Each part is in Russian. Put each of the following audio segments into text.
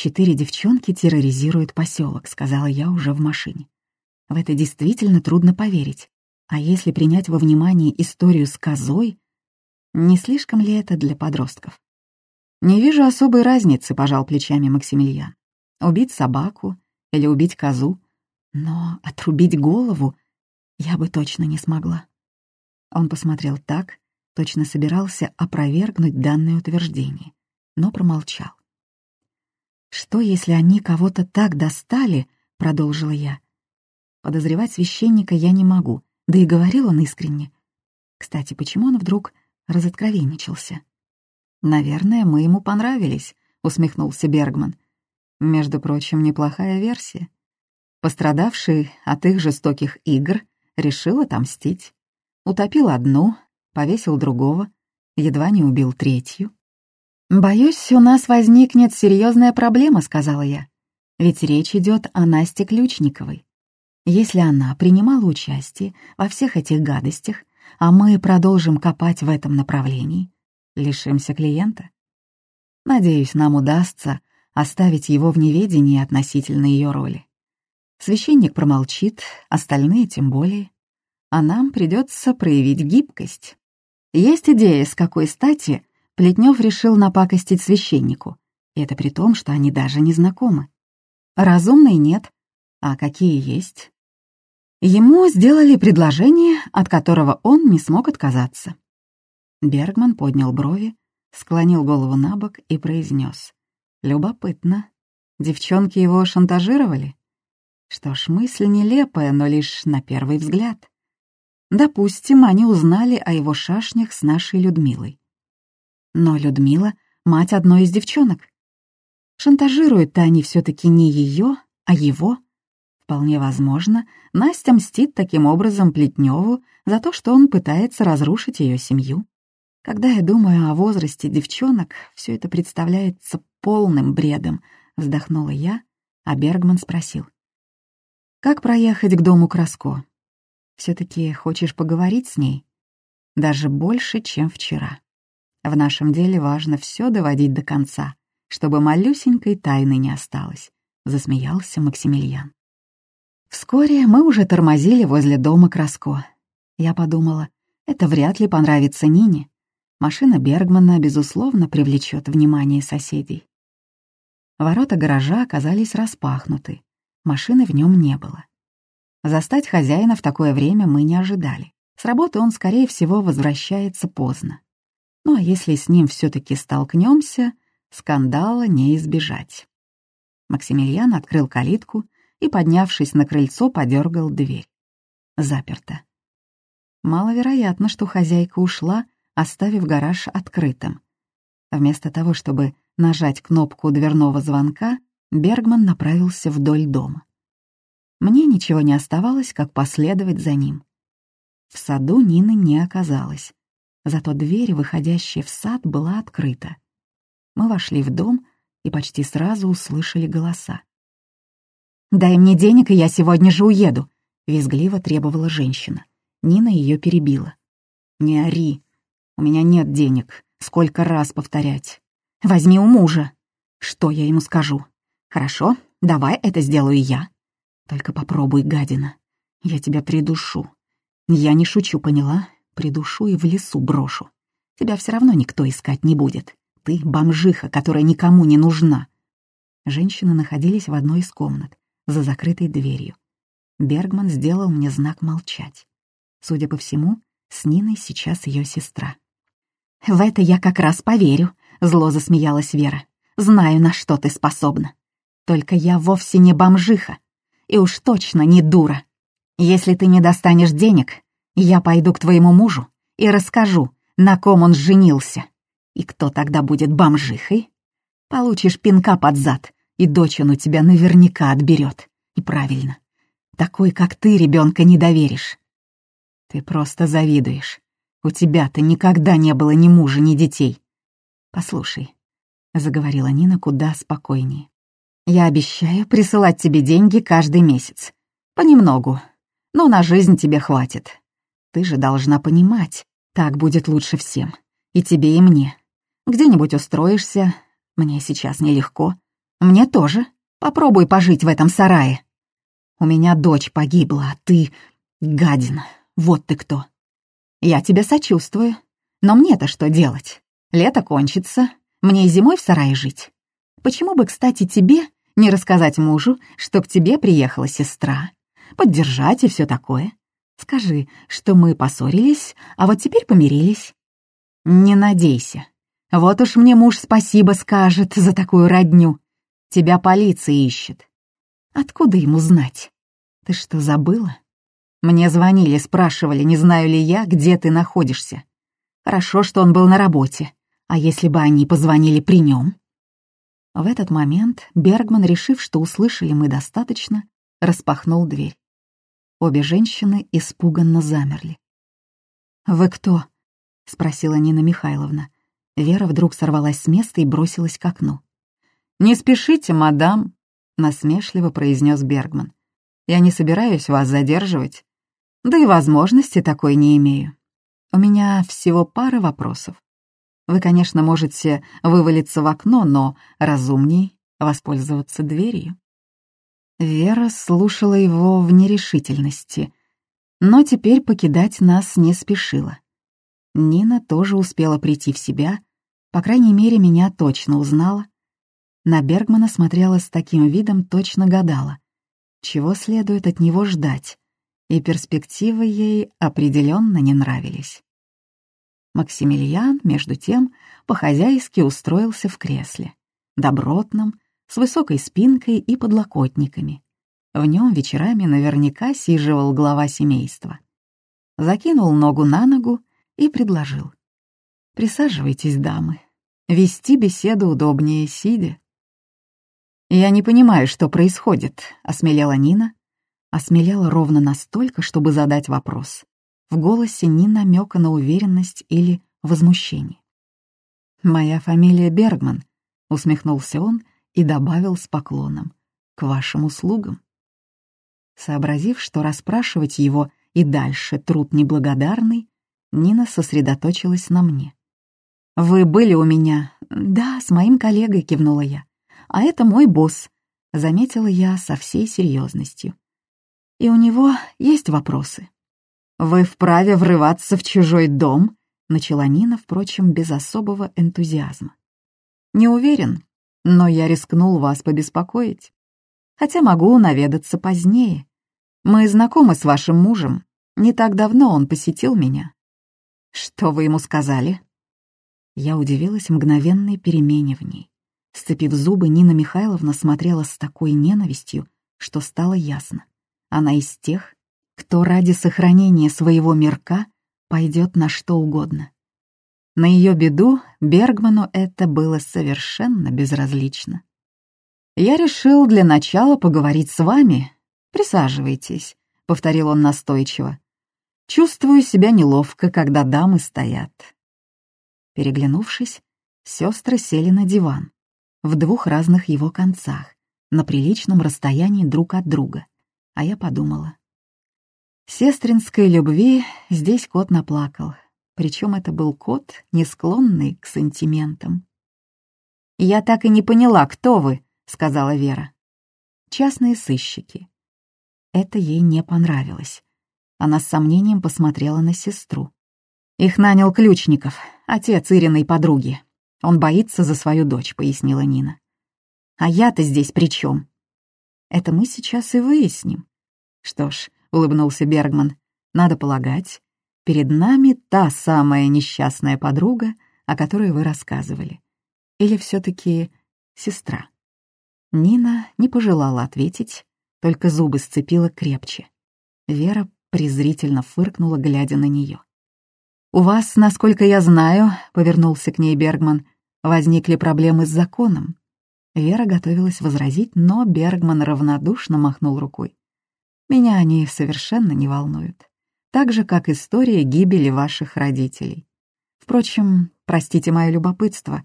«Четыре девчонки терроризируют поселок», — сказала я уже в машине. В это действительно трудно поверить. А если принять во внимание историю с козой, не слишком ли это для подростков? «Не вижу особой разницы», — пожал плечами Максимилиан. «Убить собаку или убить козу, но отрубить голову я бы точно не смогла». Он посмотрел так, точно собирался опровергнуть данное утверждение, но промолчал. «Что, если они кого-то так достали?» — продолжила я. «Подозревать священника я не могу, да и говорил он искренне. Кстати, почему он вдруг разоткровенничался?» «Наверное, мы ему понравились», — усмехнулся Бергман. «Между прочим, неплохая версия. Пострадавший от их жестоких игр решил отомстить. Утопил одну, повесил другого, едва не убил третью. «Боюсь, у нас возникнет серьезная проблема», — сказала я. «Ведь речь идет о Насте Ключниковой. Если она принимала участие во всех этих гадостях, а мы продолжим копать в этом направлении, лишимся клиента. Надеюсь, нам удастся оставить его в неведении относительно ее роли. Священник промолчит, остальные тем более. А нам придется проявить гибкость. Есть идея, с какой стати Плетнев решил напакостить священнику. И это при том, что они даже не знакомы. Разумной нет, а какие есть. Ему сделали предложение, от которого он не смог отказаться. Бергман поднял брови, склонил голову на бок и произнес: «Любопытно. Девчонки его шантажировали?» Что ж, мысль нелепая, но лишь на первый взгляд. Допустим, они узнали о его шашнях с нашей Людмилой. Но Людмила — мать одной из девчонок. Шантажируют-то они все таки не ее, а его. Вполне возможно, Настя мстит таким образом Плетневу за то, что он пытается разрушить ее семью. Когда я думаю о возрасте девчонок, все это представляется полным бредом, вздохнула я, а Бергман спросил. «Как проехать к дому Краско? все таки хочешь поговорить с ней? Даже больше, чем вчера. В нашем деле важно все доводить до конца, чтобы малюсенькой тайны не осталось», — засмеялся Максимилиан. Вскоре мы уже тормозили возле дома Краско. Я подумала, это вряд ли понравится Нине. Машина Бергмана, безусловно, привлечет внимание соседей. Ворота гаража оказались распахнуты. Машины в нем не было. Застать хозяина в такое время мы не ожидали. С работы он, скорее всего, возвращается поздно. Ну а если с ним все таки столкнемся, скандала не избежать. Максимилиан открыл калитку и, поднявшись на крыльцо, подергал дверь. Заперто. Маловероятно, что хозяйка ушла, оставив гараж открытым. Вместо того, чтобы нажать кнопку дверного звонка, Бергман направился вдоль дома. Мне ничего не оставалось, как последовать за ним. В саду Нины не оказалось, зато дверь, выходящая в сад, была открыта. Мы вошли в дом и почти сразу услышали голоса. «Дай мне денег, и я сегодня же уеду», — визгливо требовала женщина. Нина ее перебила. «Не ори, у меня нет денег. Сколько раз повторять? Возьми у мужа. Что я ему скажу? Хорошо, давай это сделаю я. Только попробуй, гадина. Я тебя придушу. Я не шучу, поняла? Придушу и в лесу брошу. Тебя все равно никто искать не будет. Ты бомжиха, которая никому не нужна. Женщины находились в одной из комнат, за закрытой дверью. Бергман сделал мне знак молчать. Судя по всему, с Ниной сейчас ее сестра. «В это я как раз поверю», — зло засмеялась Вера. «Знаю, на что ты способна. Только я вовсе не бомжиха. И уж точно не дура. Если ты не достанешь денег, я пойду к твоему мужу и расскажу, на ком он женился. И кто тогда будет бомжихой? Получишь пинка под зад, и дочь он у тебя наверняка отберет. И правильно. Такой, как ты, ребенка не доверишь. Ты просто завидуешь. У тебя-то никогда не было ни мужа, ни детей. Послушай, — заговорила Нина куда спокойнее. «Я обещаю присылать тебе деньги каждый месяц. Понемногу. Но на жизнь тебе хватит. Ты же должна понимать, так будет лучше всем. И тебе, и мне. Где-нибудь устроишься. Мне сейчас нелегко. Мне тоже. Попробуй пожить в этом сарае. У меня дочь погибла, а ты — гадина. Вот ты кто. Я тебе сочувствую. Но мне-то что делать? Лето кончится, мне и зимой в сарае жить. Почему бы, кстати, тебе не рассказать мужу, что к тебе приехала сестра, поддержать и все такое? Скажи, что мы поссорились, а вот теперь помирились. Не надейся. Вот уж мне муж спасибо скажет за такую родню. Тебя полиция ищет. Откуда ему знать? Ты что, забыла? Мне звонили, спрашивали, не знаю ли я, где ты находишься. Хорошо, что он был на работе. А если бы они позвонили при нем? В этот момент Бергман, решив, что услышали мы достаточно, распахнул дверь. Обе женщины испуганно замерли. «Вы кто?» — спросила Нина Михайловна. Вера вдруг сорвалась с места и бросилась к окну. «Не спешите, мадам», — насмешливо произнес Бергман. «Я не собираюсь вас задерживать. Да и возможности такой не имею. У меня всего пара вопросов. Вы, конечно, можете вывалиться в окно, но разумней воспользоваться дверью. Вера слушала его в нерешительности, но теперь покидать нас не спешила. Нина тоже успела прийти в себя, по крайней мере, меня точно узнала. На Бергмана смотрела с таким видом, точно гадала, чего следует от него ждать, и перспективы ей определенно не нравились. Максимилиан, между тем, по-хозяйски устроился в кресле, добротном, с высокой спинкой и подлокотниками. В нем вечерами наверняка сиживал глава семейства. Закинул ногу на ногу и предложил. «Присаживайтесь, дамы. Вести беседу удобнее, сидя». «Я не понимаю, что происходит», — осмелела Нина, осмелела ровно настолько, чтобы задать вопрос. В голосе ни намека на уверенность или возмущение. «Моя фамилия Бергман», — усмехнулся он и добавил с поклоном. «К вашим услугам». Сообразив, что расспрашивать его и дальше труд неблагодарный, Нина сосредоточилась на мне. «Вы были у меня?» «Да, с моим коллегой», — кивнула я. «А это мой босс», — заметила я со всей серьезностью и у него есть вопросы. «Вы вправе врываться в чужой дом?» — начала Нина, впрочем, без особого энтузиазма. «Не уверен, но я рискнул вас побеспокоить. Хотя могу наведаться позднее. Мы знакомы с вашим мужем. Не так давно он посетил меня». «Что вы ему сказали?» Я удивилась мгновенной перемене в ней. Сцепив зубы, Нина Михайловна смотрела с такой ненавистью, что стало ясно. Она из тех, кто ради сохранения своего мирка пойдет на что угодно. На ее беду Бергману это было совершенно безразлично. «Я решил для начала поговорить с вами. Присаживайтесь», — повторил он настойчиво. «Чувствую себя неловко, когда дамы стоят». Переглянувшись, сестры сели на диван, в двух разных его концах, на приличном расстоянии друг от друга — а я подумала. Сестринской любви здесь кот наплакал, причем это был кот, не склонный к сантиментам. «Я так и не поняла, кто вы», — сказала Вера. «Частные сыщики». Это ей не понравилось. Она с сомнением посмотрела на сестру. «Их нанял Ключников, отец Ириной подруги. Он боится за свою дочь», — пояснила Нина. «А я-то здесь при чем? Это мы сейчас и выясним. Что ж, улыбнулся Бергман, надо полагать, перед нами та самая несчастная подруга, о которой вы рассказывали. Или все таки сестра? Нина не пожелала ответить, только зубы сцепила крепче. Вера презрительно фыркнула, глядя на нее. «У вас, насколько я знаю», — повернулся к ней Бергман, — «возникли проблемы с законом. Вера готовилась возразить, но Бергман равнодушно махнул рукой. «Меня они совершенно не волнуют. Так же, как история гибели ваших родителей. Впрочем, простите мое любопытство,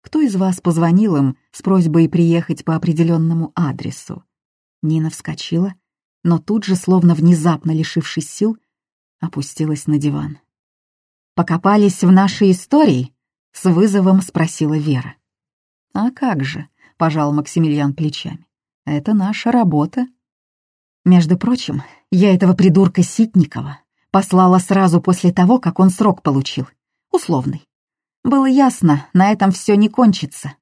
кто из вас позвонил им с просьбой приехать по определенному адресу?» Нина вскочила, но тут же, словно внезапно лишившись сил, опустилась на диван. «Покопались в нашей истории?» — с вызовом спросила Вера. «А как же?» пожал Максимилиан плечами. «Это наша работа». Между прочим, я этого придурка Ситникова послала сразу после того, как он срок получил. Условный. Было ясно, на этом все не кончится.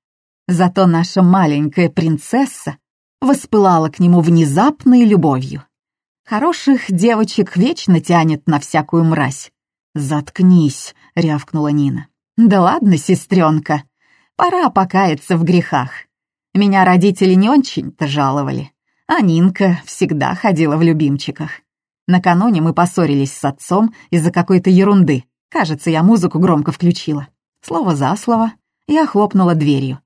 Зато наша маленькая принцесса воспылала к нему внезапной любовью. Хороших девочек вечно тянет на всякую мразь. «Заткнись», — рявкнула Нина. «Да ладно, сестренка, пора покаяться в грехах. Меня родители не очень-то жаловали, а Нинка всегда ходила в любимчиках. Накануне мы поссорились с отцом из-за какой-то ерунды. Кажется, я музыку громко включила. Слово за слово, я хлопнула дверью.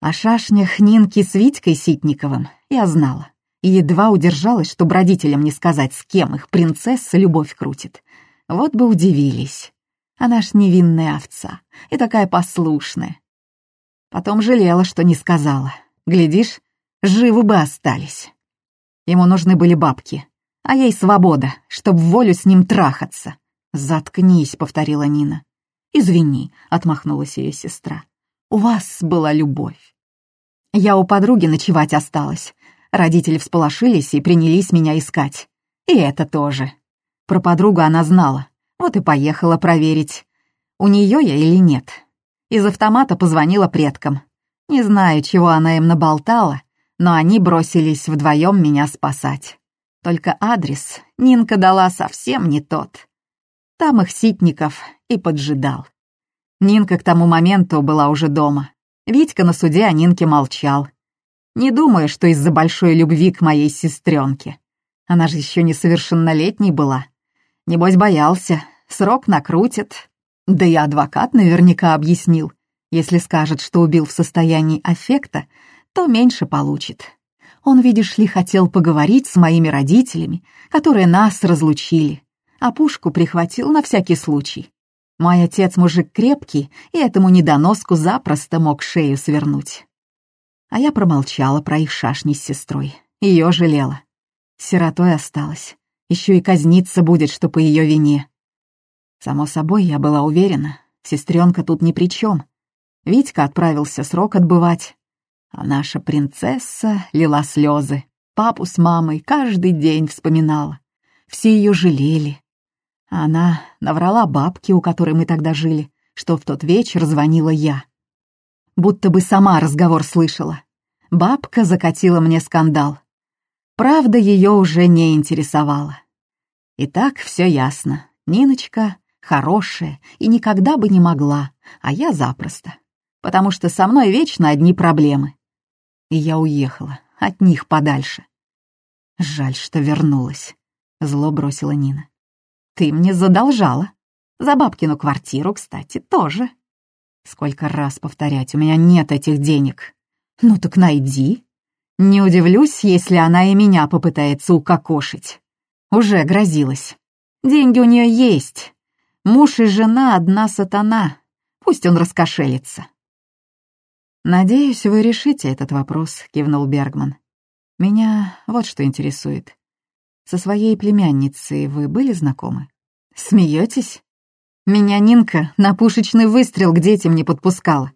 О шашнях Нинки с Витькой Ситниковым я знала. И едва удержалась, чтобы родителям не сказать, с кем их принцесса любовь крутит. Вот бы удивились. Она ж невинная овца и такая послушная. Потом жалела, что не сказала. Глядишь, живы бы остались. Ему нужны были бабки, а ей свобода, чтоб волю с ним трахаться. «Заткнись», — повторила Нина. «Извини», — отмахнулась ее сестра. «У вас была любовь». Я у подруги ночевать осталась. Родители всполошились и принялись меня искать. И это тоже. Про подругу она знала, вот и поехала проверить, у нее я или нет. Из автомата позвонила предкам. Не знаю, чего она им наболтала, но они бросились вдвоем меня спасать. Только адрес Нинка дала совсем не тот. Там их Ситников и поджидал. Нинка к тому моменту была уже дома. Витька на суде о Нинке молчал. Не думаю, что из-за большой любви к моей сестренке. Она же еще несовершеннолетней была. Небось, боялся. Срок накрутит. Да и адвокат наверняка объяснил. Если скажет, что убил в состоянии аффекта, то меньше получит. Он, видишь ли, хотел поговорить с моими родителями, которые нас разлучили, а пушку прихватил на всякий случай. Мой отец мужик крепкий, и этому недоноску запросто мог шею свернуть. А я промолчала про их шашни с сестрой. Ее жалела. Сиротой осталась. Еще и казниться будет, что по ее вине. Само собой, я была уверена, сестренка тут ни при чем. Витька отправился срок отбывать, а наша принцесса лила слезы. Папу с мамой каждый день вспоминала. Все ее жалели. Она наврала бабке, у которой мы тогда жили, что в тот вечер звонила я. Будто бы сама разговор слышала. Бабка закатила мне скандал. Правда, ее уже не интересовала. Итак, все ясно. Ниночка хорошая и никогда бы не могла, а я запросто. Потому что со мной вечно одни проблемы. И я уехала, от них подальше. Жаль, что вернулась. Зло бросила Нина. Ты мне задолжала. За бабкину квартиру, кстати, тоже. Сколько раз повторять, у меня нет этих денег. Ну так найди. Не удивлюсь, если она и меня попытается укокошить. Уже грозилась. Деньги у нее есть. Муж и жена — одна сатана. Пусть он раскошелится. «Надеюсь, вы решите этот вопрос», — кивнул Бергман. «Меня вот что интересует. Со своей племянницей вы были знакомы? Смеетесь? Меня Нинка на пушечный выстрел к детям не подпускала.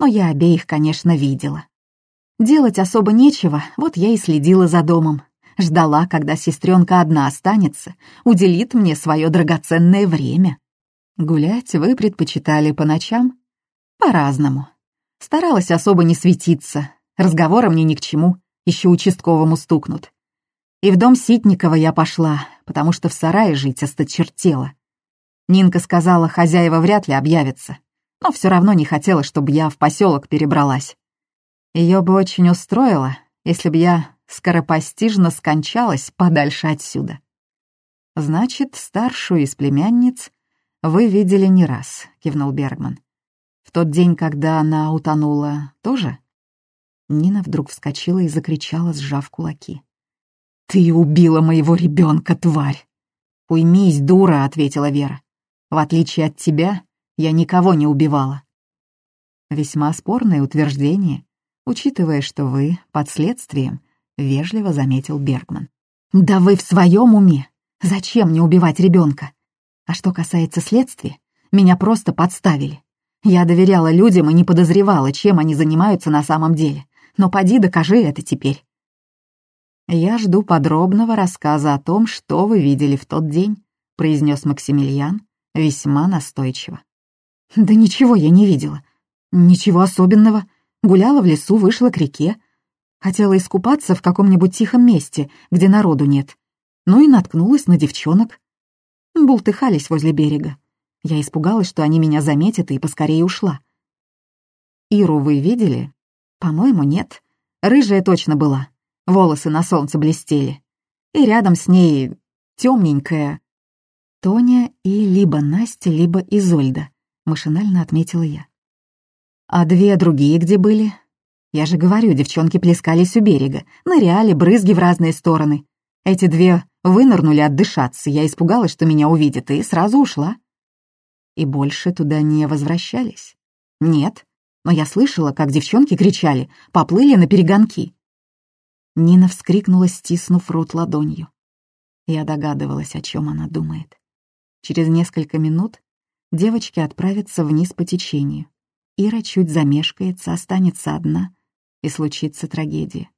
Но я обеих, конечно, видела. Делать особо нечего, вот я и следила за домом. Ждала, когда сестренка одна останется, уделит мне свое драгоценное время. Гулять вы предпочитали по ночам? По-разному. Старалась особо не светиться, разговоры мне ни к чему, еще участковому стукнут. И в дом Ситникова я пошла, потому что в сарае жить осточертела. Нинка сказала, хозяева вряд ли объявятся, но все равно не хотела, чтобы я в поселок перебралась. Ее бы очень устроило, если бы я скоропостижно скончалась подальше отсюда. «Значит, старшую из племянниц вы видели не раз», — кивнул Бергман. «В тот день, когда она утонула, тоже?» Нина вдруг вскочила и закричала, сжав кулаки. «Ты убила моего ребенка, тварь!» «Уймись, дура», — ответила Вера. «В отличие от тебя, я никого не убивала». Весьма спорное утверждение, учитывая, что вы под следствием», — вежливо заметил Бергман. «Да вы в своем уме! Зачем мне убивать ребенка? А что касается следствия, меня просто подставили. Я доверяла людям и не подозревала, чем они занимаются на самом деле. но поди докажи это теперь. «Я жду подробного рассказа о том, что вы видели в тот день», — произнес Максимилиан весьма настойчиво. «Да ничего я не видела. Ничего особенного. Гуляла в лесу, вышла к реке. Хотела искупаться в каком-нибудь тихом месте, где народу нет. Ну и наткнулась на девчонок. Бултыхались возле берега. Я испугалась, что они меня заметят, и поскорее ушла. «Иру вы видели?» «По-моему, нет. Рыжая точно была волосы на солнце блестели. И рядом с ней темненькая Тоня и либо Настя, либо Изольда, машинально отметила я. А две другие где были? Я же говорю, девчонки плескались у берега, ныряли, брызги в разные стороны. Эти две вынырнули отдышаться, я испугалась, что меня увидят, и сразу ушла. И больше туда не возвращались? Нет, но я слышала, как девчонки кричали, поплыли на перегонки. Нина вскрикнула, стиснув рот ладонью. Я догадывалась, о чем она думает. Через несколько минут девочки отправятся вниз по течению. Ира чуть замешкается, останется одна, и случится трагедия.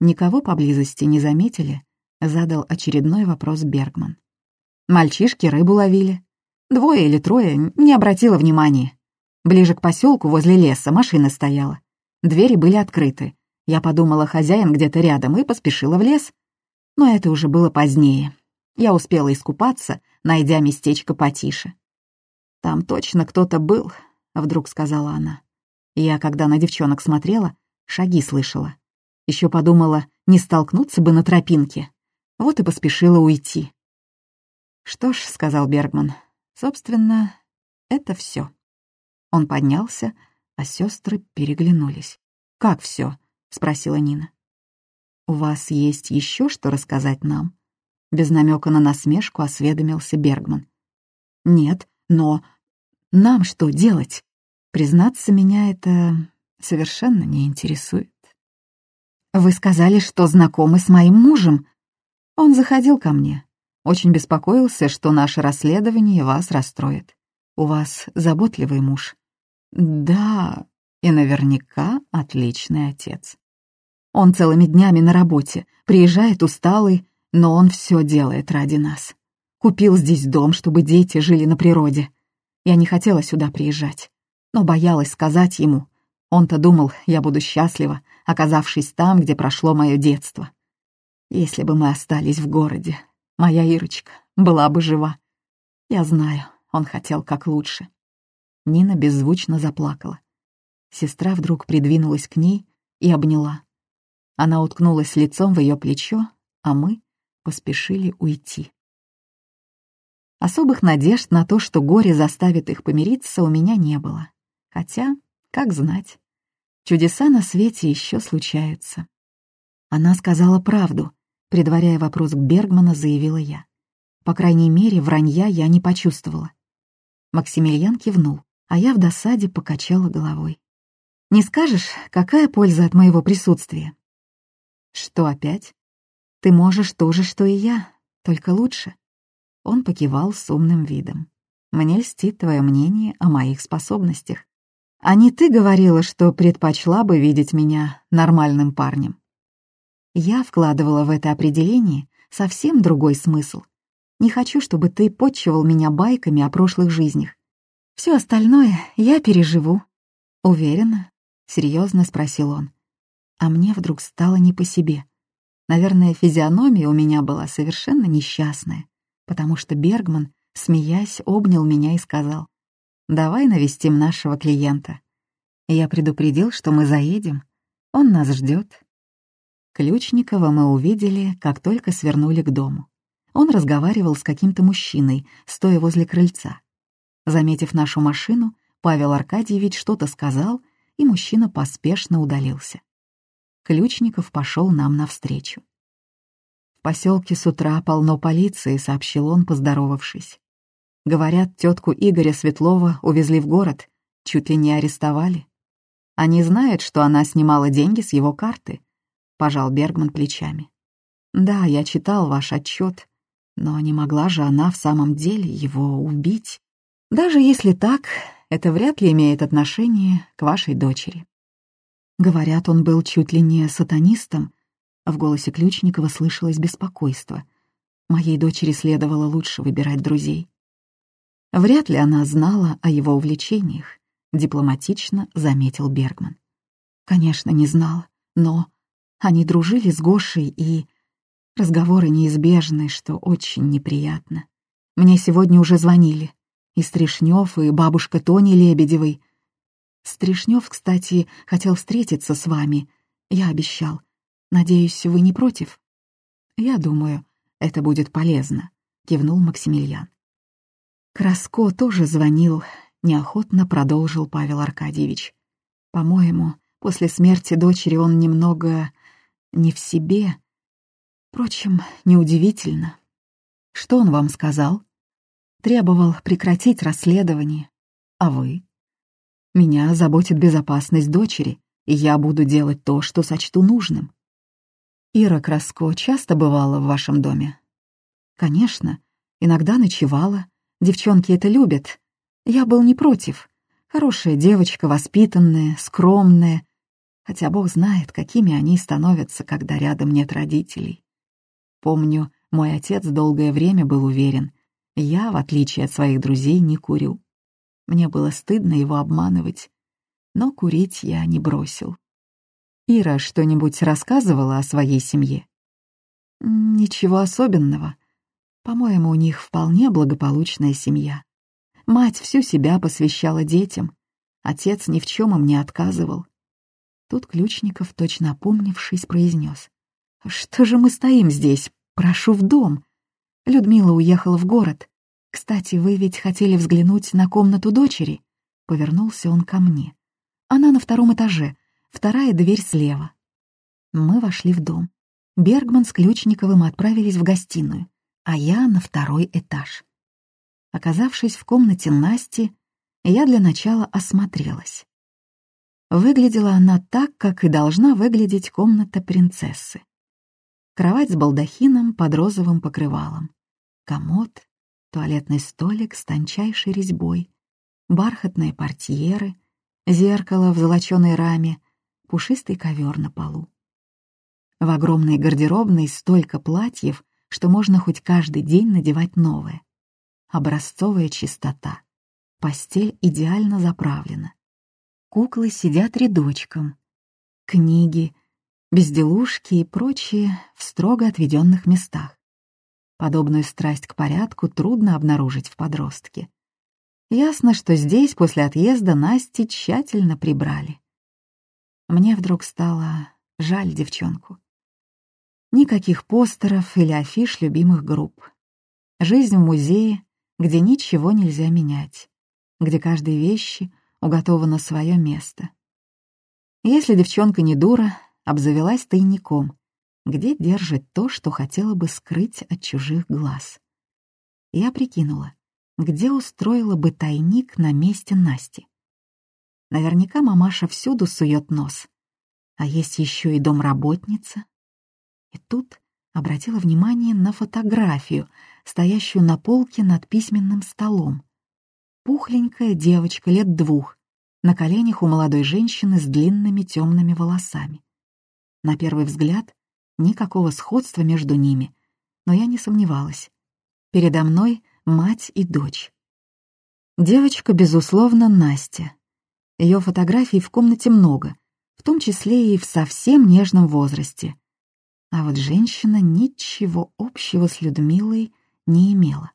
Никого поблизости не заметили, задал очередной вопрос Бергман. Мальчишки рыбу ловили. Двое или трое, не обратила внимания. Ближе к поселку возле леса машина стояла. Двери были открыты, я подумала, хозяин где-то рядом, и поспешила в лес. Но это уже было позднее. Я успела искупаться, найдя местечко потише. «Там точно кто-то был», — вдруг сказала она. Я, когда на девчонок смотрела, шаги слышала. Еще подумала, не столкнуться бы на тропинке. Вот и поспешила уйти. «Что ж», — сказал Бергман, — «собственно, это все. Он поднялся, а сестры переглянулись. «Как все? — спросила Нина. «У вас есть еще что рассказать нам?» Без намека на насмешку осведомился Бергман. «Нет, но нам что делать? Признаться, меня это совершенно не интересует». «Вы сказали, что знакомы с моим мужем. Он заходил ко мне. Очень беспокоился, что наше расследование вас расстроит. У вас заботливый муж». «Да, и наверняка отличный отец». Он целыми днями на работе, приезжает усталый, но он все делает ради нас. Купил здесь дом, чтобы дети жили на природе. Я не хотела сюда приезжать, но боялась сказать ему. Он-то думал, я буду счастлива, оказавшись там, где прошло мое детство. Если бы мы остались в городе, моя Ирочка была бы жива. Я знаю, он хотел как лучше. Нина беззвучно заплакала. Сестра вдруг придвинулась к ней и обняла. Она уткнулась лицом в ее плечо, а мы поспешили уйти. Особых надежд на то, что горе заставит их помириться, у меня не было. Хотя, как знать, чудеса на свете еще случаются. Она сказала правду, предваряя вопрос к Бергмана, заявила я. По крайней мере, вранья я не почувствовала. Максимилиан кивнул, а я в досаде покачала головой. «Не скажешь, какая польза от моего присутствия?» «Что опять?» «Ты можешь то же, что и я, только лучше». Он покивал с умным видом. «Мне льстит твое мнение о моих способностях. А не ты говорила, что предпочла бы видеть меня нормальным парнем?» Я вкладывала в это определение совсем другой смысл. Не хочу, чтобы ты подчивал меня байками о прошлых жизнях. Все остальное я переживу. Уверена? Серьезно спросил он а мне вдруг стало не по себе. Наверное, физиономия у меня была совершенно несчастная, потому что Бергман, смеясь, обнял меня и сказал, «Давай навестим нашего клиента». Я предупредил, что мы заедем, он нас ждет. Ключникова мы увидели, как только свернули к дому. Он разговаривал с каким-то мужчиной, стоя возле крыльца. Заметив нашу машину, Павел Аркадьевич что-то сказал, и мужчина поспешно удалился. Ключников пошел нам навстречу. «В поселке с утра полно полиции», — сообщил он, поздоровавшись. «Говорят, тетку Игоря Светлова увезли в город, чуть ли не арестовали. Они знают, что она снимала деньги с его карты», — пожал Бергман плечами. «Да, я читал ваш отчет, но не могла же она в самом деле его убить. Даже если так, это вряд ли имеет отношение к вашей дочери». Говорят, он был чуть ли не сатанистом. В голосе Ключникова слышалось беспокойство. Моей дочери следовало лучше выбирать друзей. Вряд ли она знала о его увлечениях, дипломатично заметил Бергман. Конечно, не знала, но они дружили с Гошей, и разговоры неизбежны, что очень неприятно. Мне сегодня уже звонили. И Стришнев, и бабушка Тони Лебедевой. Стришнев, кстати, хотел встретиться с вами. Я обещал. Надеюсь, вы не против? Я думаю, это будет полезно, кивнул Максимилиан. Краско тоже звонил, неохотно продолжил Павел Аркадьевич. По-моему, после смерти дочери он немного не в себе. Впрочем, неудивительно. Что он вам сказал? Требовал прекратить расследование. А вы? Меня заботит безопасность дочери, и я буду делать то, что сочту нужным. Ира Краско часто бывала в вашем доме? Конечно, иногда ночевала, Девчонки это любят. Я был не против. Хорошая девочка, воспитанная, скромная. Хотя бог знает, какими они становятся, когда рядом нет родителей. Помню, мой отец долгое время был уверен, я, в отличие от своих друзей, не курю. Мне было стыдно его обманывать, но курить я не бросил. Ира что-нибудь рассказывала о своей семье? Ничего особенного. По-моему, у них вполне благополучная семья. Мать всю себя посвящала детям. Отец ни в чем им не отказывал. Тут Ключников, точно опомнившись, произнес. «Что же мы стоим здесь? Прошу в дом». Людмила уехала в город. «Кстати, вы ведь хотели взглянуть на комнату дочери?» Повернулся он ко мне. «Она на втором этаже, вторая дверь слева». Мы вошли в дом. Бергман с Ключниковым отправились в гостиную а я на второй этаж. Оказавшись в комнате Насти, я для начала осмотрелась. Выглядела она так, как и должна выглядеть комната принцессы. Кровать с балдахином под розовым покрывалом, комод, туалетный столик с тончайшей резьбой, бархатные портьеры, зеркало в золоченой раме, пушистый ковер на полу. В огромной гардеробной столько платьев, что можно хоть каждый день надевать новое. Образцовая чистота. Постель идеально заправлена. Куклы сидят рядочком. Книги, безделушки и прочие в строго отведенных местах. Подобную страсть к порядку трудно обнаружить в подростке. Ясно, что здесь после отъезда Насти тщательно прибрали. Мне вдруг стало жаль девчонку. Никаких постеров или афиш любимых групп. Жизнь в музее, где ничего нельзя менять, где каждой вещи уготовано свое место. Если девчонка не дура, обзавелась тайником, где держит то, что хотела бы скрыть от чужих глаз. Я прикинула, где устроила бы тайник на месте Насти. Наверняка мамаша всюду сует нос. А есть еще и домработница, и тут обратила внимание на фотографию, стоящую на полке над письменным столом. Пухленькая девочка лет двух, на коленях у молодой женщины с длинными темными волосами. На первый взгляд никакого сходства между ними, но я не сомневалась. Передо мной мать и дочь. Девочка, безусловно, Настя. Ее фотографий в комнате много, в том числе и в совсем нежном возрасте. А вот женщина ничего общего с Людмилой не имела.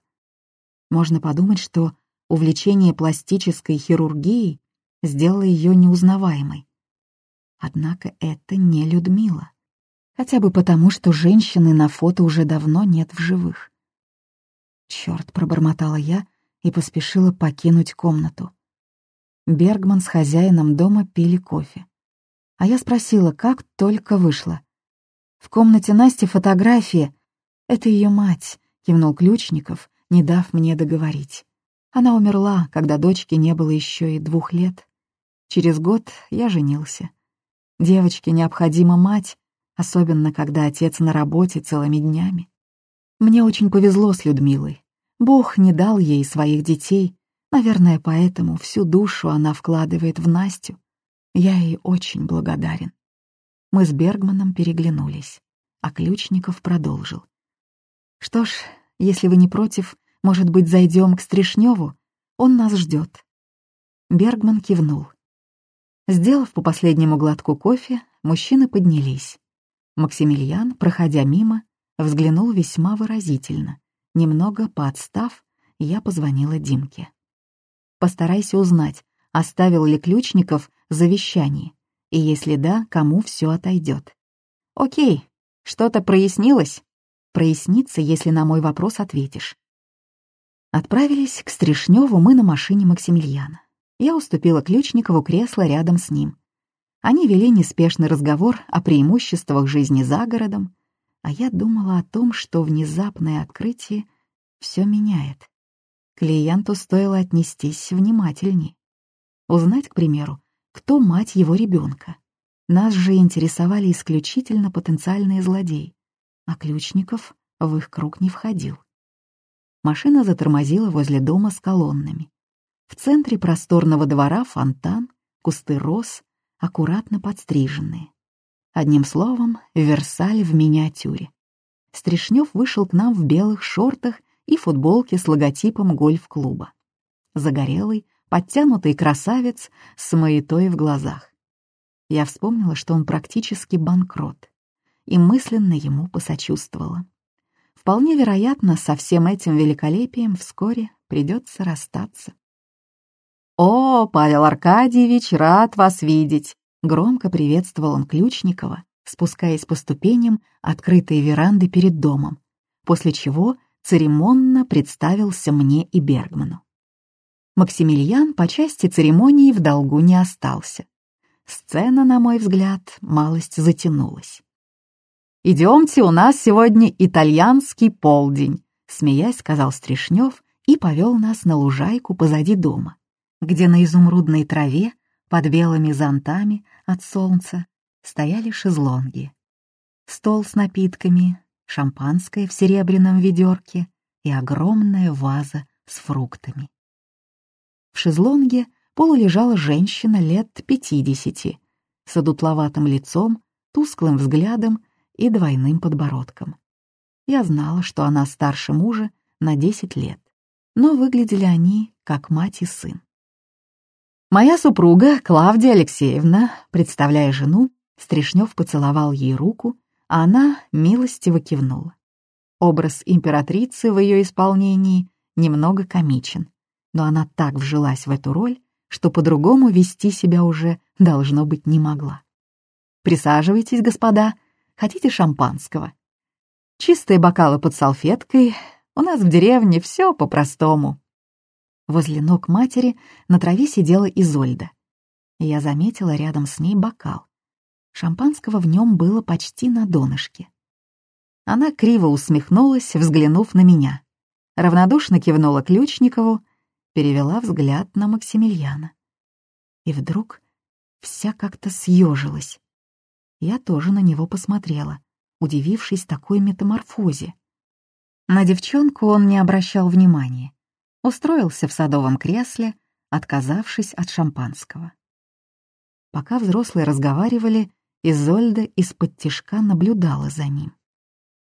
Можно подумать, что увлечение пластической хирургией сделало ее неузнаваемой. Однако это не Людмила. Хотя бы потому, что женщины на фото уже давно нет в живых. Черт, пробормотала я и поспешила покинуть комнату. Бергман с хозяином дома пили кофе. А я спросила, как только вышла. В комнате Насти фотография. Это ее мать, кивнул Ключников, не дав мне договорить. Она умерла, когда дочке не было еще и двух лет. Через год я женился. Девочке необходима мать, особенно когда отец на работе целыми днями. Мне очень повезло с Людмилой. Бог не дал ей своих детей, наверное, поэтому всю душу она вкладывает в Настю. Я ей очень благодарен. Мы с Бергманом переглянулись, а Ключников продолжил. Что ж, если вы не против, может быть, зайдем к Стришневу? Он нас ждет. Бергман кивнул. Сделав по последнему глотку кофе, мужчины поднялись. Максимилиан, проходя мимо, взглянул весьма выразительно. Немного поотстав, я позвонила Димке. «Постарайся узнать, оставил ли Ключников завещание, и если да, кому все отойдет. «Окей, что-то прояснилось?» «Прояснится, если на мой вопрос ответишь». Отправились к Стришневу мы на машине Максимилиана. Я уступила Ключникову кресло рядом с ним. Они вели неспешный разговор о преимуществах жизни за городом, а я думала о том, что внезапное открытие все меняет. Клиенту стоило отнестись внимательней. Узнать, к примеру, кто мать его ребенка. Нас же интересовали исключительно потенциальные злодеи, а Ключников в их круг не входил. Машина затормозила возле дома с колоннами. В центре просторного двора фонтан, кусты роз, аккуратно подстриженные. Одним словом, Версаль в миниатюре. Стришнев вышел к нам в белых шортах и футболке с логотипом гольф-клуба. Загорелый, подтянутый красавец с маятой в глазах. Я вспомнила, что он практически банкрот, и мысленно ему посочувствовала. Вполне вероятно, со всем этим великолепием вскоре придется расстаться. «О, Павел Аркадьевич, рад вас видеть!» Громко приветствовал он Ключникова, спускаясь по ступеням открытой веранды перед домом, после чего церемонно представился мне и Бергману. Максимилиан по части церемонии в долгу не остался. Сцена, на мой взгляд, малость затянулась. «Идемте, у нас сегодня итальянский полдень», — смеясь сказал Стришнев и повел нас на лужайку позади дома где на изумрудной траве под белыми зонтами от солнца стояли шезлонги. Стол с напитками, шампанское в серебряном ведерке и огромная ваза с фруктами. В шезлонге полулежала женщина лет пятидесяти, с одутловатым лицом, тусклым взглядом и двойным подбородком. Я знала, что она старше мужа на десять лет, но выглядели они как мать и сын. Моя супруга Клавдия Алексеевна, представляя жену, Стришнев поцеловал ей руку, а она милостиво кивнула. Образ императрицы в ее исполнении немного комичен, но она так вжилась в эту роль, что по-другому вести себя уже, должно быть, не могла. «Присаживайтесь, господа. Хотите шампанского?» «Чистые бокалы под салфеткой. У нас в деревне все по-простому», Возле ног матери на траве сидела Изольда. Я заметила рядом с ней бокал. Шампанского в нем было почти на донышке. Она криво усмехнулась, взглянув на меня. Равнодушно кивнула Ключникову, перевела взгляд на Максимилиана. И вдруг вся как-то съежилась. Я тоже на него посмотрела, удивившись такой метаморфозе. На девчонку он не обращал внимания устроился в садовом кресле, отказавшись от шампанского. Пока взрослые разговаривали, Изольда из-под тишка наблюдала за ним.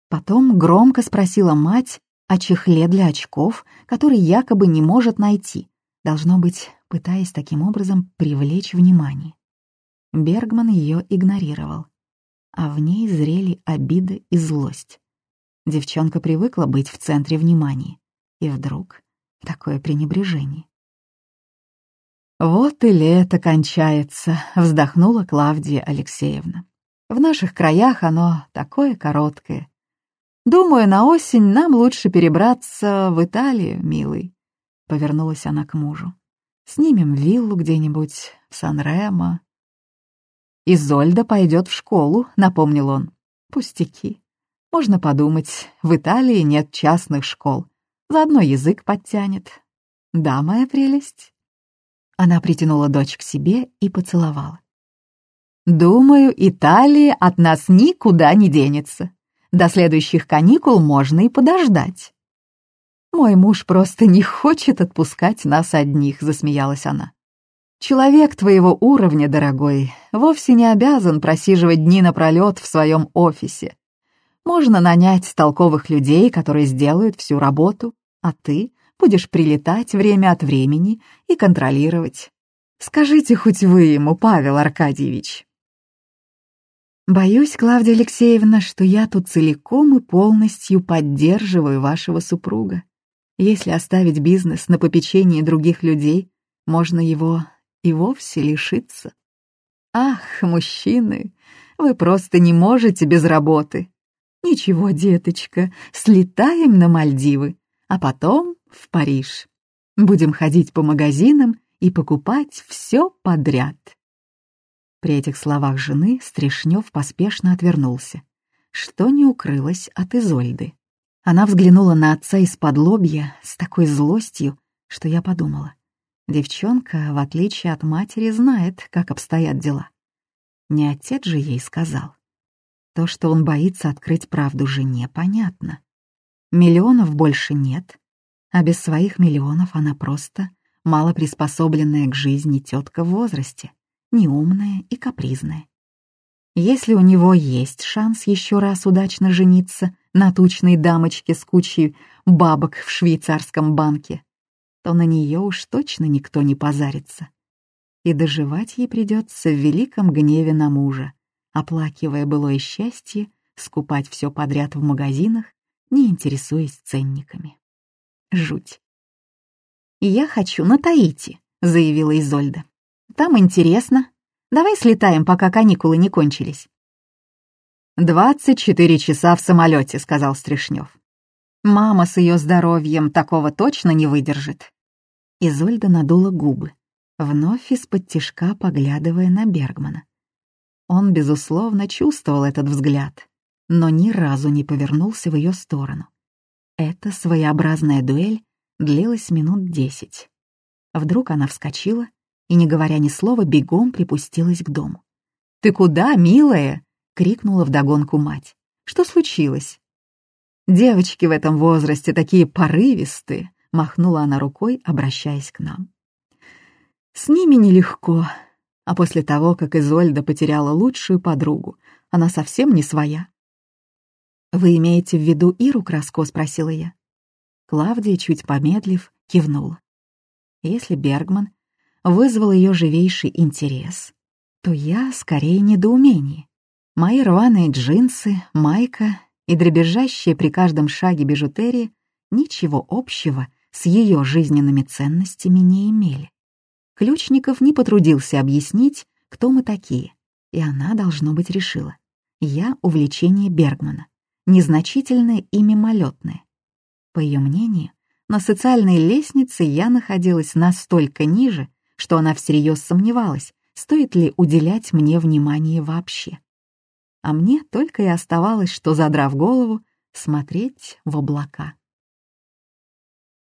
Потом громко спросила мать о чехле для очков, который якобы не может найти, должно быть, пытаясь таким образом привлечь внимание. Бергман ее игнорировал, а в ней зрели обида и злость. Девчонка привыкла быть в центре внимания, и вдруг такое пренебрежение. «Вот и лето кончается», — вздохнула Клавдия Алексеевна. «В наших краях оно такое короткое. Думаю, на осень нам лучше перебраться в Италию, милый», — повернулась она к мужу. «Снимем виллу где-нибудь в Сан-Ремо». «Изольда пойдет в школу», — напомнил он. «Пустяки. Можно подумать, в Италии нет частных школ. Заодно язык подтянет. Да, моя прелесть. Она притянула дочь к себе и поцеловала. Думаю, Италия от нас никуда не денется. До следующих каникул можно и подождать. Мой муж просто не хочет отпускать нас одних, засмеялась она. Человек твоего уровня, дорогой, вовсе не обязан просиживать дни напролет в своем офисе. Можно нанять толковых людей, которые сделают всю работу, а ты будешь прилетать время от времени и контролировать. Скажите хоть вы ему, Павел Аркадьевич. Боюсь, Клавдия Алексеевна, что я тут целиком и полностью поддерживаю вашего супруга. Если оставить бизнес на попечение других людей, можно его и вовсе лишиться. Ах, мужчины, вы просто не можете без работы. Ничего, деточка, слетаем на Мальдивы, а потом в Париж. Будем ходить по магазинам и покупать все подряд. При этих словах жены Стрешнев поспешно отвернулся, что не укрылось от Изольды. Она взглянула на отца из-под лобья с такой злостью, что я подумала. Девчонка, в отличие от матери, знает, как обстоят дела. Не отец же ей сказал. То, что он боится открыть правду жене, понятно. Миллионов больше нет, а без своих миллионов она просто мало приспособленная к жизни тетка в возрасте неумная и капризная. Если у него есть шанс еще раз удачно жениться на тучной дамочке с кучей бабок в швейцарском банке, то на нее уж точно никто не позарится. И доживать ей придется в великом гневе на мужа, оплакивая былое счастье, скупать все подряд в магазинах, не интересуясь ценниками. Жуть. «Я хочу на Таити», — заявила Изольда. Там интересно. Давай слетаем, пока каникулы не кончились». «Двадцать четыре часа в самолете», — сказал Стришнев. «Мама с ее здоровьем такого точно не выдержит». Изольда надула губы, вновь из-под тишка поглядывая на Бергмана. Он, безусловно, чувствовал этот взгляд, но ни разу не повернулся в ее сторону. Эта своеобразная дуэль длилась минут десять. Вдруг она вскочила и, не говоря ни слова, бегом припустилась к дому. «Ты куда, милая?» — крикнула вдогонку мать. «Что случилось?» «Девочки в этом возрасте такие порывистые», — махнула она рукой, обращаясь к нам. «С ними нелегко, а после того, как Изольда потеряла лучшую подругу, она совсем не своя». «Вы имеете в виду Иру Краско?» — спросила я. Клавдия, чуть помедлив, кивнула. Если Бергман вызвал ее живейший интерес, то я скорее недоумение. Мои рваные джинсы, майка и дребезжащие при каждом шаге бижутерии ничего общего с ее жизненными ценностями не имели. Ключников не потрудился объяснить, кто мы такие, и она, должно быть, решила. Я — увлечение Бергмана, незначительное и мимолетное. По ее мнению, на социальной лестнице я находилась настолько ниже, что она всерьез сомневалась, стоит ли уделять мне внимание вообще. А мне только и оставалось, что, задрав голову, смотреть в облака.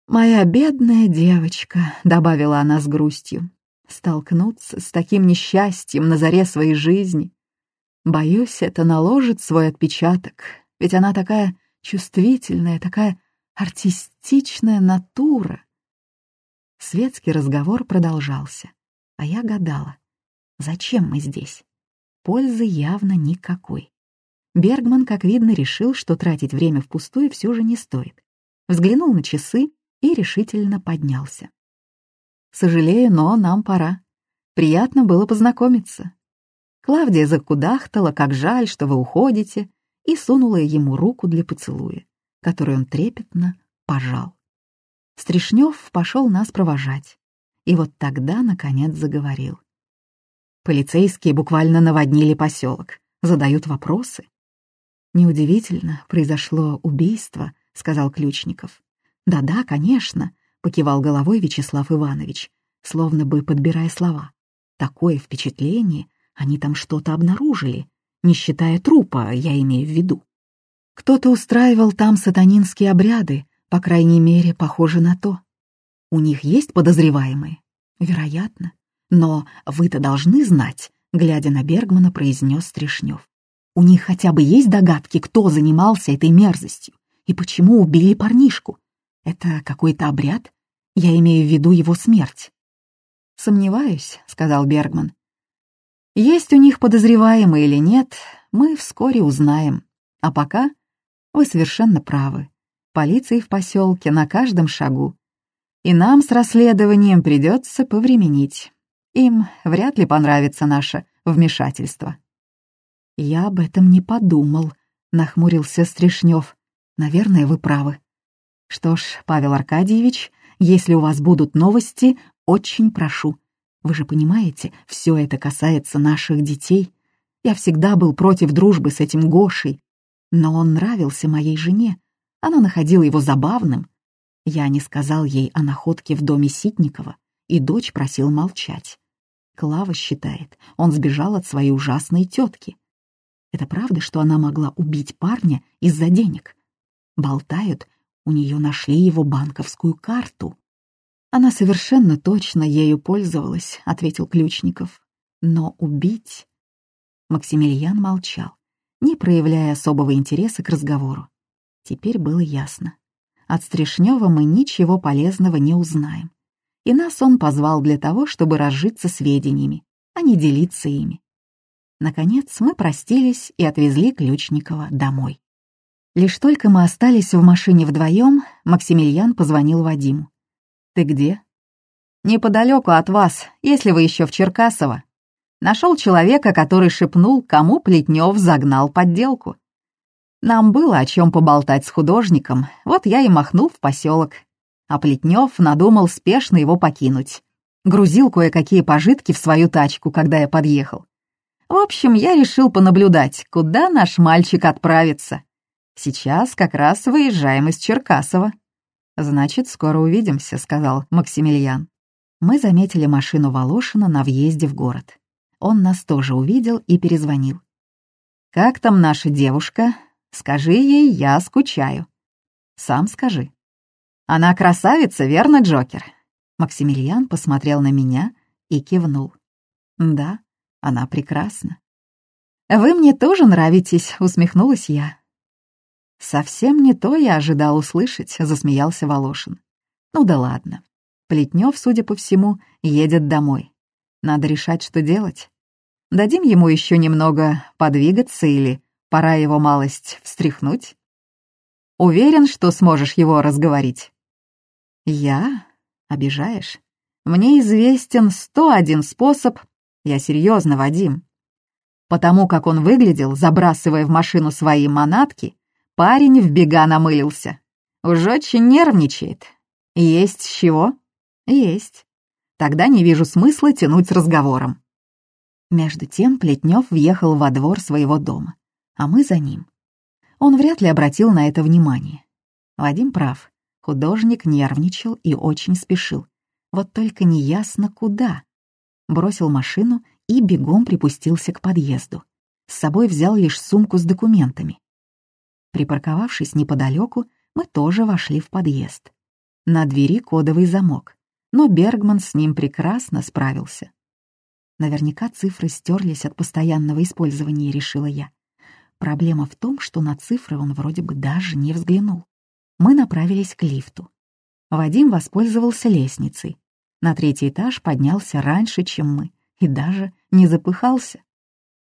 «Моя бедная девочка», — добавила она с грустью, — «столкнуться с таким несчастьем на заре своей жизни. Боюсь, это наложит свой отпечаток, ведь она такая чувствительная, такая артистичная натура. Светский разговор продолжался, а я гадала, зачем мы здесь? Пользы явно никакой. Бергман, как видно, решил, что тратить время впустую все же не стоит. Взглянул на часы и решительно поднялся. «Сожалею, но нам пора. Приятно было познакомиться». Клавдия закудахтала, как жаль, что вы уходите, и сунула ему руку для поцелуя, который он трепетно пожал. Стришнев пошел нас провожать. И вот тогда, наконец, заговорил. Полицейские буквально наводнили поселок, задают вопросы. «Неудивительно, произошло убийство», — сказал Ключников. «Да-да, конечно», — покивал головой Вячеслав Иванович, словно бы подбирая слова. «Такое впечатление, они там что-то обнаружили, не считая трупа, я имею в виду. Кто-то устраивал там сатанинские обряды, по крайней мере, похоже на то. У них есть подозреваемые? Вероятно. Но вы-то должны знать, глядя на Бергмана, произнес Стрешнев. У них хотя бы есть догадки, кто занимался этой мерзостью и почему убили парнишку. Это какой-то обряд? Я имею в виду его смерть. «Сомневаюсь», — сказал Бергман. «Есть у них подозреваемые или нет, мы вскоре узнаем. А пока вы совершенно правы. Полиции в поселке на каждом шагу. И нам с расследованием придется повременить. Им вряд ли понравится наше вмешательство». «Я об этом не подумал», — нахмурился Стришнев. «Наверное, вы правы». «Что ж, Павел Аркадьевич, если у вас будут новости, очень прошу. Вы же понимаете, все это касается наших детей. Я всегда был против дружбы с этим Гошей, но он нравился моей жене. Она находила его забавным. Я не сказал ей о находке в доме Ситникова, и дочь просил молчать. Клава считает, он сбежал от своей ужасной тетки. Это правда, что она могла убить парня из-за денег? Болтают, у нее нашли его банковскую карту. Она совершенно точно ею пользовалась, ответил Ключников. Но убить... Максимилиан молчал, не проявляя особого интереса к разговору. Теперь было ясно. От Стрешнева мы ничего полезного не узнаем. И нас он позвал для того, чтобы разжиться сведениями, а не делиться ими. Наконец мы простились и отвезли Ключникова домой. Лишь только мы остались в машине вдвоем, Максимилиан позвонил Вадиму. «Ты где?» «Неподалеку от вас, если вы еще в Черкасово. Нашел человека, который шепнул, кому Плетнев загнал подделку. Нам было о чем поболтать с художником, вот я и махнул в поселок. А Плетнев надумал спешно его покинуть. Грузил кое-какие пожитки в свою тачку, когда я подъехал. В общем, я решил понаблюдать, куда наш мальчик отправится. Сейчас как раз выезжаем из Черкасова. «Значит, скоро увидимся», — сказал Максимилиан. Мы заметили машину Волошина на въезде в город. Он нас тоже увидел и перезвонил. «Как там наша девушка? Скажи ей, я скучаю». «Сам скажи». «Она красавица, верно, Джокер?» Максимилиан посмотрел на меня и кивнул. «Да, она прекрасна». «Вы мне тоже нравитесь», — усмехнулась я. «Совсем не то я ожидал услышать», — засмеялся Волошин. «Ну да ладно. Плетнев, судя по всему, едет домой. Надо решать, что делать. Дадим ему еще немного подвигаться или пора его малость встряхнуть? Уверен, что сможешь его разговорить?» «Я? Обижаешь? Мне известен сто один способ. Я серьезно, Вадим. Потому как он выглядел, забрасывая в машину свои манатки, Парень в бега намылился. Уж очень нервничает. Есть с чего? Есть. Тогда не вижу смысла тянуть с разговором. Между тем Плетнев въехал во двор своего дома, а мы за ним. Он вряд ли обратил на это внимание. Вадим прав. Художник нервничал и очень спешил. Вот только неясно куда. Бросил машину и бегом припустился к подъезду. С собой взял лишь сумку с документами. Припарковавшись неподалеку, мы тоже вошли в подъезд. На двери кодовый замок, но Бергман с ним прекрасно справился. Наверняка цифры стерлись от постоянного использования, решила я. Проблема в том, что на цифры он вроде бы даже не взглянул. Мы направились к лифту. Вадим воспользовался лестницей. На третий этаж поднялся раньше, чем мы, и даже не запыхался.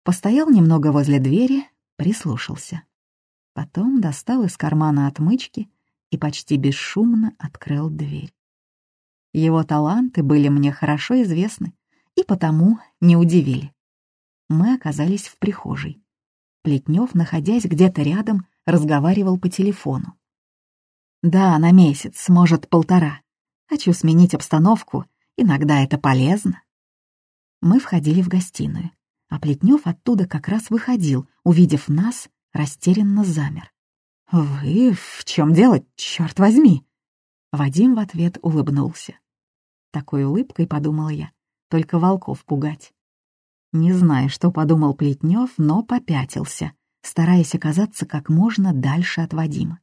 Постоял немного возле двери, прислушался. Потом достал из кармана отмычки и почти бесшумно открыл дверь. Его таланты были мне хорошо известны и потому не удивили. Мы оказались в прихожей. Плетнев, находясь где-то рядом, разговаривал по телефону. «Да, на месяц, может, полтора. Хочу сменить обстановку, иногда это полезно». Мы входили в гостиную, а Плетнев оттуда как раз выходил, увидев нас растерянно замер. «Вы в чем дело, черт возьми?» Вадим в ответ улыбнулся. Такой улыбкой подумала я, только волков пугать. Не знаю, что подумал Плетнев, но попятился, стараясь оказаться как можно дальше от Вадима.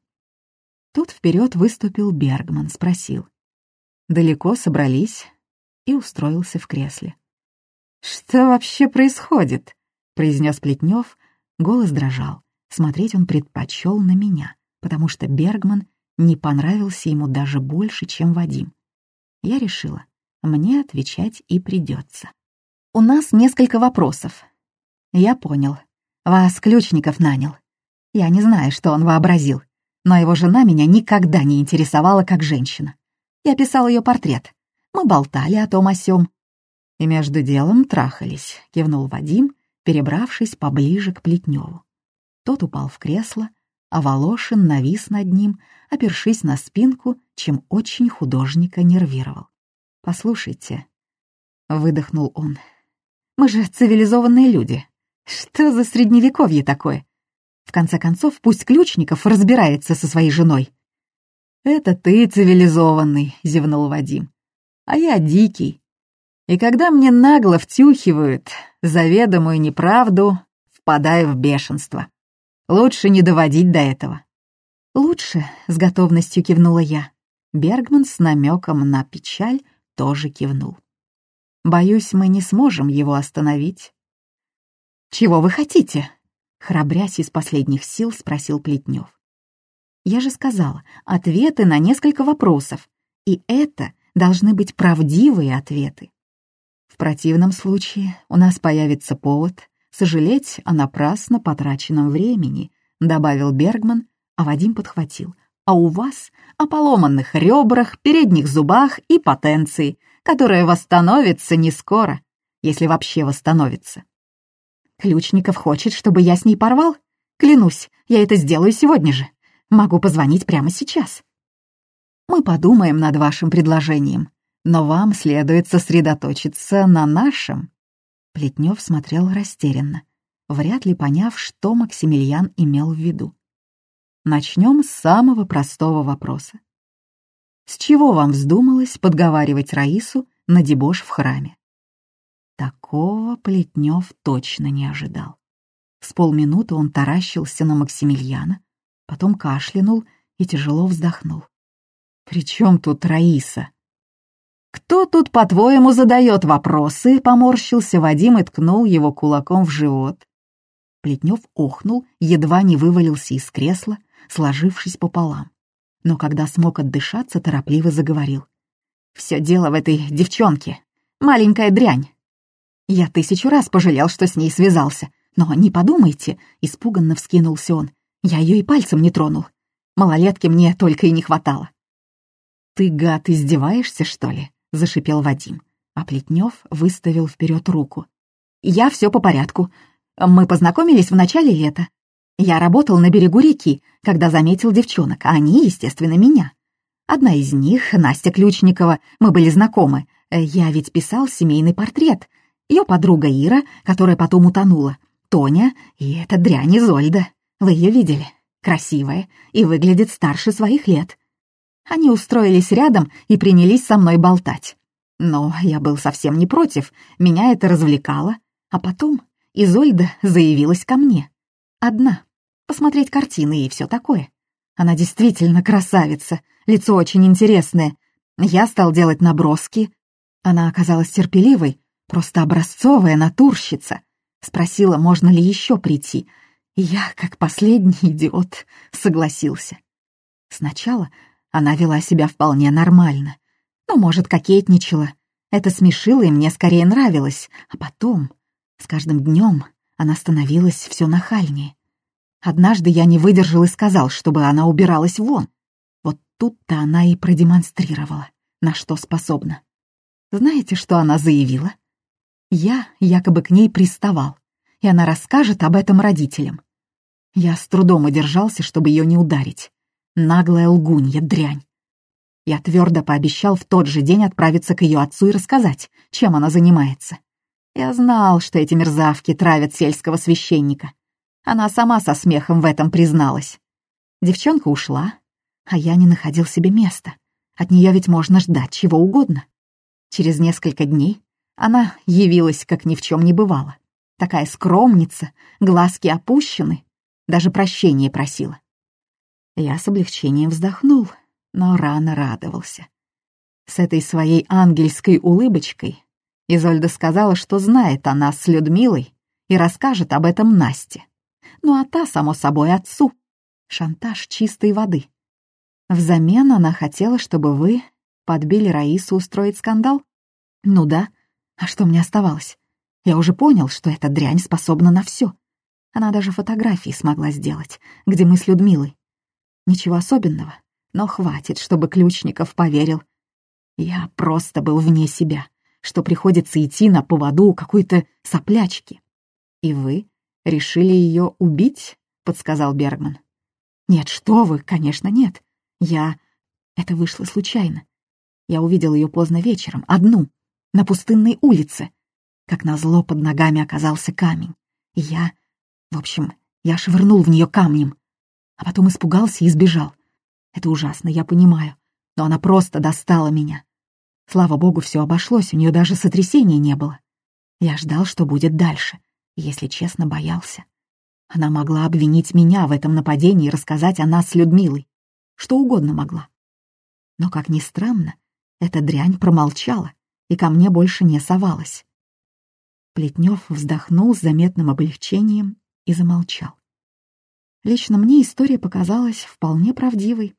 Тут вперед выступил Бергман, спросил. «Далеко собрались?» и устроился в кресле. «Что вообще происходит?» — произнес Плетнев, голос дрожал. Смотреть он предпочел на меня, потому что Бергман не понравился ему даже больше, чем Вадим. Я решила, мне отвечать и придется. У нас несколько вопросов. Я понял. Вас Ключников нанял. Я не знаю, что он вообразил, но его жена меня никогда не интересовала как женщина. Я писал ее портрет. Мы болтали о том о сём. И между делом трахались, кивнул Вадим, перебравшись поближе к Плетневу. Тот упал в кресло, а Волошин навис над ним, опершись на спинку, чем очень художника нервировал. «Послушайте», — выдохнул он, — «мы же цивилизованные люди. Что за средневековье такое? В конце концов, пусть Ключников разбирается со своей женой». «Это ты цивилизованный», — зевнул Вадим. «А я дикий. И когда мне нагло втюхивают заведомую неправду, впадаю в бешенство. Лучше не доводить до этого». «Лучше», — с готовностью кивнула я. Бергман с намеком на печаль тоже кивнул. «Боюсь, мы не сможем его остановить». «Чего вы хотите?» — храбрясь из последних сил, спросил Плетнев. «Я же сказала, ответы на несколько вопросов, и это должны быть правдивые ответы. В противном случае у нас появится повод сожалеть о напрасно потраченном времени», — добавил Бергман, а Вадим подхватил а у вас о поломанных ребрах, передних зубах и потенции, которая восстановится не скоро, если вообще восстановится. Ключников хочет, чтобы я с ней порвал? Клянусь, я это сделаю сегодня же. Могу позвонить прямо сейчас. Мы подумаем над вашим предложением, но вам следует сосредоточиться на нашем. Плетнев смотрел растерянно, вряд ли поняв, что Максимилиан имел в виду. Начнем с самого простого вопроса. С чего вам вздумалось подговаривать Раису на дебош в храме? Такого Плетнев точно не ожидал. С полминуты он таращился на Максимилиана, потом кашлянул и тяжело вздохнул. «При чем тут Раиса?» «Кто тут, по-твоему, задает вопросы?» — поморщился Вадим и ткнул его кулаком в живот. Плетнев охнул, едва не вывалился из кресла, сложившись пополам. Но когда смог отдышаться, торопливо заговорил. «Все дело в этой девчонке. Маленькая дрянь. Я тысячу раз пожалел, что с ней связался. Но не подумайте, — испуганно вскинулся он. Я ее и пальцем не тронул. Малолетки мне только и не хватало. «Ты, гад, издеваешься, что ли?» — зашипел Вадим. А Плетнев выставил вперед руку. «Я все по порядку. Мы познакомились в начале лета. Я работал на берегу реки, когда заметил девчонок, а они, естественно, меня. Одна из них, Настя Ключникова, мы были знакомы. Я ведь писал семейный портрет. Ее подруга Ира, которая потом утонула. Тоня и эта дрянь Изольда. Вы ее видели? Красивая и выглядит старше своих лет. Они устроились рядом и принялись со мной болтать. Но я был совсем не против, меня это развлекало. А потом Изольда заявилась ко мне. Одна посмотреть картины и все такое. Она действительно красавица, лицо очень интересное. Я стал делать наброски. Она оказалась терпеливой, просто образцовая натурщица. Спросила, можно ли еще прийти. я, как последний идиот, согласился. Сначала она вела себя вполне нормально. Ну, может, кокетничала. Это смешило и мне скорее нравилось. А потом, с каждым днем, она становилась все нахальнее. Однажды я не выдержал и сказал, чтобы она убиралась вон. Вот тут-то она и продемонстрировала, на что способна. Знаете, что она заявила? Я якобы к ней приставал, и она расскажет об этом родителям. Я с трудом удержался, чтобы ее не ударить. Наглая лгунья, дрянь. Я твердо пообещал в тот же день отправиться к ее отцу и рассказать, чем она занимается. Я знал, что эти мерзавки травят сельского священника. Она сама со смехом в этом призналась. Девчонка ушла, а я не находил себе места. От нее ведь можно ждать чего угодно. Через несколько дней она явилась, как ни в чем не бывало. Такая скромница, глазки опущены, даже прощения просила. Я с облегчением вздохнул, но рано радовался. С этой своей ангельской улыбочкой Изольда сказала, что знает о нас с Людмилой и расскажет об этом Насте ну а та, само собой, отцу. Шантаж чистой воды. Взамен она хотела, чтобы вы подбили Раису устроить скандал? Ну да, а что мне оставалось? Я уже понял, что эта дрянь способна на все. Она даже фотографии смогла сделать, где мы с Людмилой. Ничего особенного, но хватит, чтобы Ключников поверил. Я просто был вне себя, что приходится идти на поводу какой-то соплячки. И вы решили ее убить? подсказал Бергман. Нет, что вы, конечно, нет. Я... Это вышло случайно. Я увидел ее поздно вечером, одну, на пустынной улице. Как назло под ногами оказался камень. И я... В общем, я швырнул в нее камнем, а потом испугался и сбежал. Это ужасно, я понимаю, но она просто достала меня. Слава богу, все обошлось, у нее даже сотрясения не было. Я ждал, что будет дальше, если честно, боялся. Она могла обвинить меня в этом нападении и рассказать о нас с Людмилой. Что угодно могла. Но, как ни странно, эта дрянь промолчала и ко мне больше не совалась. Плетнев вздохнул с заметным облегчением и замолчал. Лично мне история показалась вполне правдивой.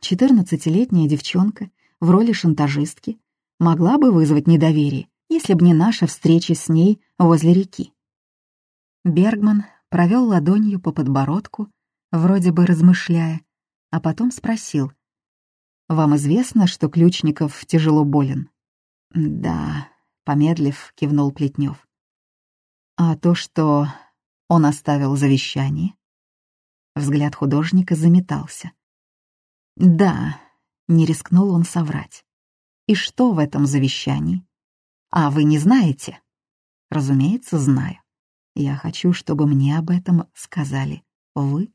Четырнадцатилетняя девчонка в роли шантажистки могла бы вызвать недоверие, если бы не наша встреча с ней возле реки. Бергман провел ладонью по подбородку, вроде бы размышляя, а потом спросил. «Вам известно, что Ключников тяжело болен?» «Да», — помедлив, кивнул Плетнев. «А то, что он оставил завещание. Взгляд художника заметался. Да, не рискнул он соврать. И что в этом завещании? А вы не знаете? Разумеется, знаю. Я хочу, чтобы мне об этом сказали вы.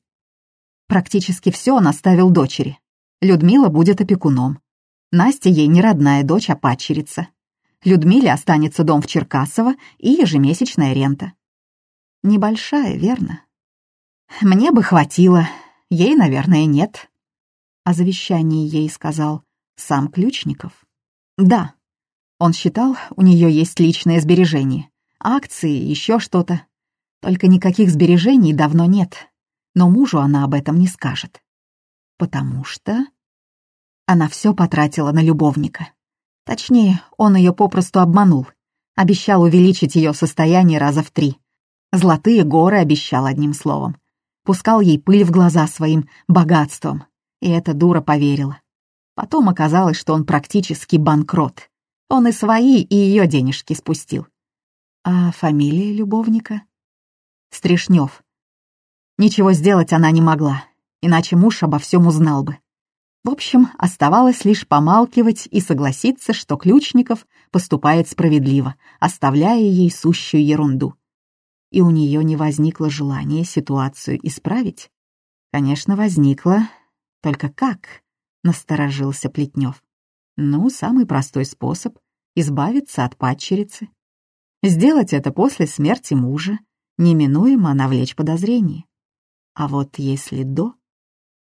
Практически все он оставил дочери. Людмила будет опекуном. Настя ей не родная дочь, а падчерица. Людмиле останется дом в Черкасово и ежемесячная рента. Небольшая, верно? Мне бы хватило, ей, наверное, нет. О завещании ей сказал сам Ключников. Да, он считал, у нее есть личное сбережение, акции, еще что-то. Только никаких сбережений давно нет, но мужу она об этом не скажет. Потому что она все потратила на любовника. Точнее, он ее попросту обманул, обещал увеличить ее состояние раза в три — Золотые горы обещал одним словом. Пускал ей пыль в глаза своим богатством. И эта дура поверила. Потом оказалось, что он практически банкрот. Он и свои, и ее денежки спустил. А фамилия любовника? Стришнев. Ничего сделать она не могла, иначе муж обо всем узнал бы. В общем, оставалось лишь помалкивать и согласиться, что Ключников поступает справедливо, оставляя ей сущую ерунду и у нее не возникло желания ситуацию исправить? Конечно, возникло. Только как? Насторожился Плетнев. Ну, самый простой способ — избавиться от падчерицы. Сделать это после смерти мужа, неминуемо навлечь подозрение. А вот если до,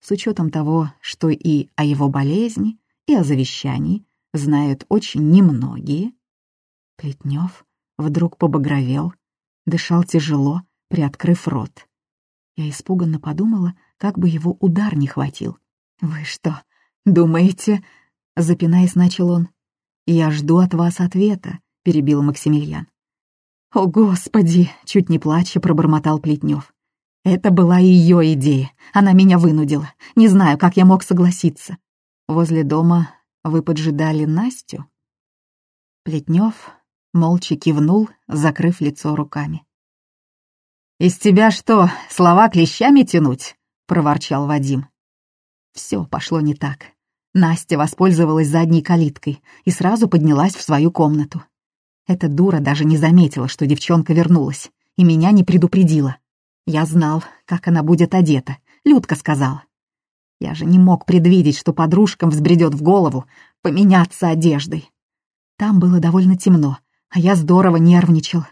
с учетом того, что и о его болезни, и о завещании знают очень немногие, Плетнев вдруг побагровел дышал тяжело, приоткрыв рот. Я испуганно подумала, как бы его удар не хватил. «Вы что, думаете...» — запинаясь, начал он. «Я жду от вас ответа», — перебил Максимилиан. «О, Господи!» — чуть не плача пробормотал Плетнев. «Это была ее идея. Она меня вынудила. Не знаю, как я мог согласиться. Возле дома вы поджидали Настю?» Плетнев молча кивнул, закрыв лицо руками. «Из тебя что, слова клещами тянуть?» — проворчал Вадим. Все пошло не так. Настя воспользовалась задней калиткой и сразу поднялась в свою комнату. Эта дура даже не заметила, что девчонка вернулась, и меня не предупредила. Я знал, как она будет одета, Людка сказала. Я же не мог предвидеть, что подружкам взбредет в голову поменяться одеждой. Там было довольно темно, а я здорово нервничал.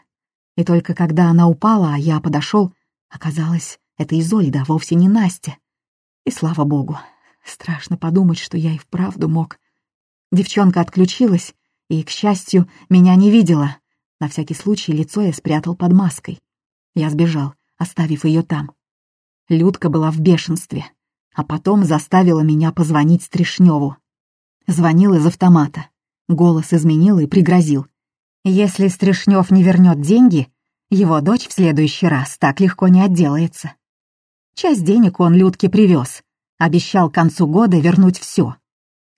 И только когда она упала, а я подошел, оказалось, это Изольда, вовсе не Настя. И слава богу, страшно подумать, что я и вправду мог. Девчонка отключилась и, к счастью, меня не видела. На всякий случай лицо я спрятал под маской. Я сбежал, оставив ее там. Людка была в бешенстве, а потом заставила меня позвонить Стришневу. Звонил из автомата. Голос изменил и пригрозил. «Если Стришнев не вернет деньги, его дочь в следующий раз так легко не отделается. Часть денег он Людке привез, обещал к концу года вернуть все.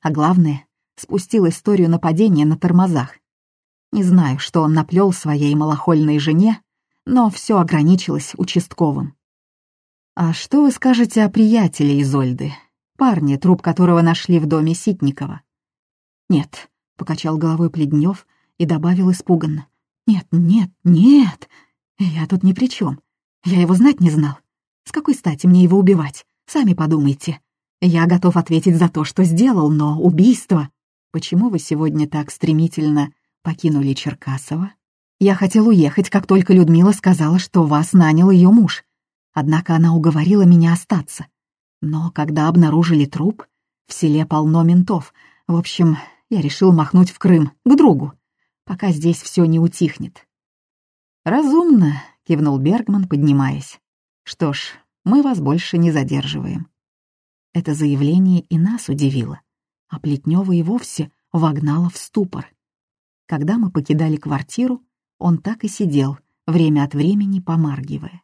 А главное, спустил историю нападения на тормозах. Не знаю, что он наплел своей малохольной жене, но все ограничилось участковым. «А что вы скажете о приятеле Изольды, парне, труп которого нашли в доме Ситникова?» «Нет», — покачал головой Пледнев и добавил испуганно. «Нет, нет, нет, я тут ни при чем. Я его знать не знал. С какой стати мне его убивать? Сами подумайте. Я готов ответить за то, что сделал, но убийство... Почему вы сегодня так стремительно покинули Черкасова? Я хотел уехать, как только Людмила сказала, что вас нанял ее муж. Однако она уговорила меня остаться. Но когда обнаружили труп, в селе полно ментов. В общем, я решил махнуть в Крым, к другу, пока здесь все не утихнет. «Разумно», — кивнул Бергман, поднимаясь. «Что ж, мы вас больше не задерживаем». Это заявление и нас удивило, а Плетнева и вовсе вогнало в ступор. Когда мы покидали квартиру, он так и сидел, время от времени помаргивая.